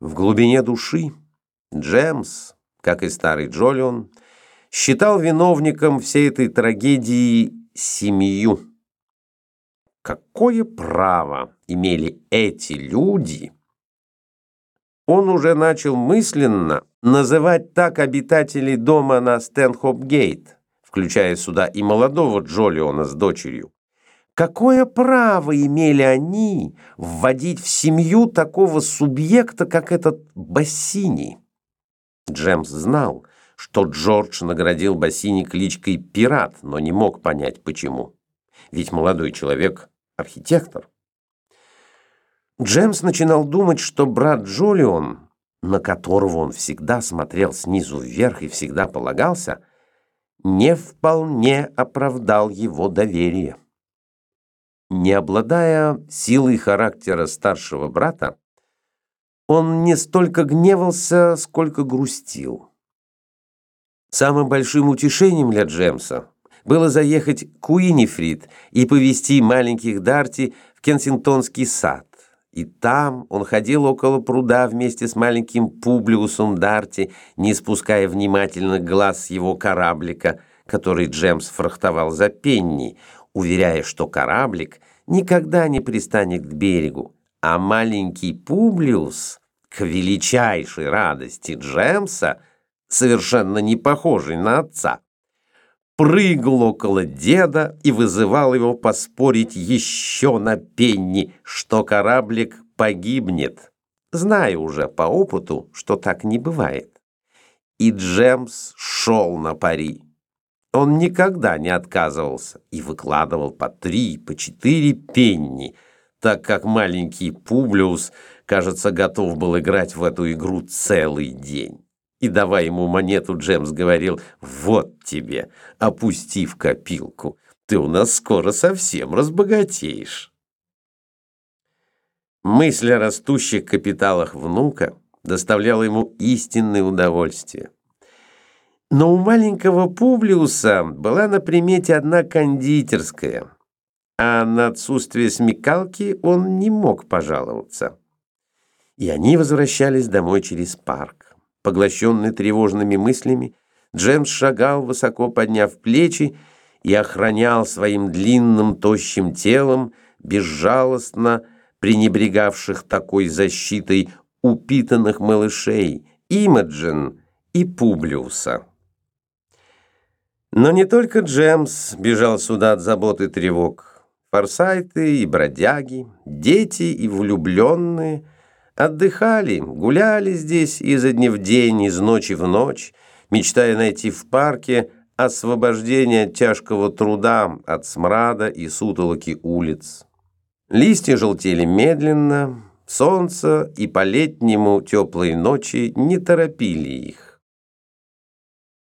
В глубине души Джемс, как и старый Джолион, считал виновником всей этой трагедии семью. Какое право имели эти люди? Он уже начал мысленно называть так обитателей дома на Стэнхоп-гейт, включая сюда и молодого Джолиона с дочерью. Какое право имели они вводить в семью такого субъекта, как этот Бассини? Джемс знал, что Джордж наградил Бассини кличкой «Пират», но не мог понять, почему. Ведь молодой человек — архитектор. Джемс начинал думать, что брат Джолион, на которого он всегда смотрел снизу вверх и всегда полагался, не вполне оправдал его доверие. Не обладая силой характера старшего брата, он не столько гневался, сколько грустил. Самым большим утешением для Джемса было заехать к Уинифрид и повести маленьких Дарти в Кенсингтонский сад. И там он ходил около пруда вместе с маленьким Публиусом Дарти, не спуская внимательно глаз его кораблика, который Джемс фрахтовал за пенни, уверяя, что кораблик никогда не пристанет к берегу, а маленький Публиус, к величайшей радости Джемса, совершенно не похожий на отца, прыгал около деда и вызывал его поспорить еще на пенни, что кораблик погибнет, зная уже по опыту, что так не бывает. И Джемс шел на пари. Он никогда не отказывался и выкладывал по три, по четыре пенни, так как маленький Публиус, кажется, готов был играть в эту игру целый день. И давая ему монету, Джемс говорил, «Вот тебе, опусти в копилку, ты у нас скоро совсем разбогатеешь». Мысль о растущих капиталах внука доставляла ему истинное удовольствие. Но у маленького Публиуса была на примете одна кондитерская, а на отсутствие смекалки он не мог пожаловаться. И они возвращались домой через парк. Поглощенный тревожными мыслями, Джемс шагал, высоко подняв плечи, и охранял своим длинным тощим телом, безжалостно пренебрегавших такой защитой упитанных малышей, Имаджин и Публиуса. Но не только Джемс бежал сюда от забот и тревог. Форсайты и бродяги, дети и влюбленные отдыхали, гуляли здесь изо дня в день, из ночи в ночь, мечтая найти в парке освобождение от тяжкого труда, от смрада и сутолоки улиц. Листья желтели медленно, солнце и по-летнему теплые ночи не торопили их.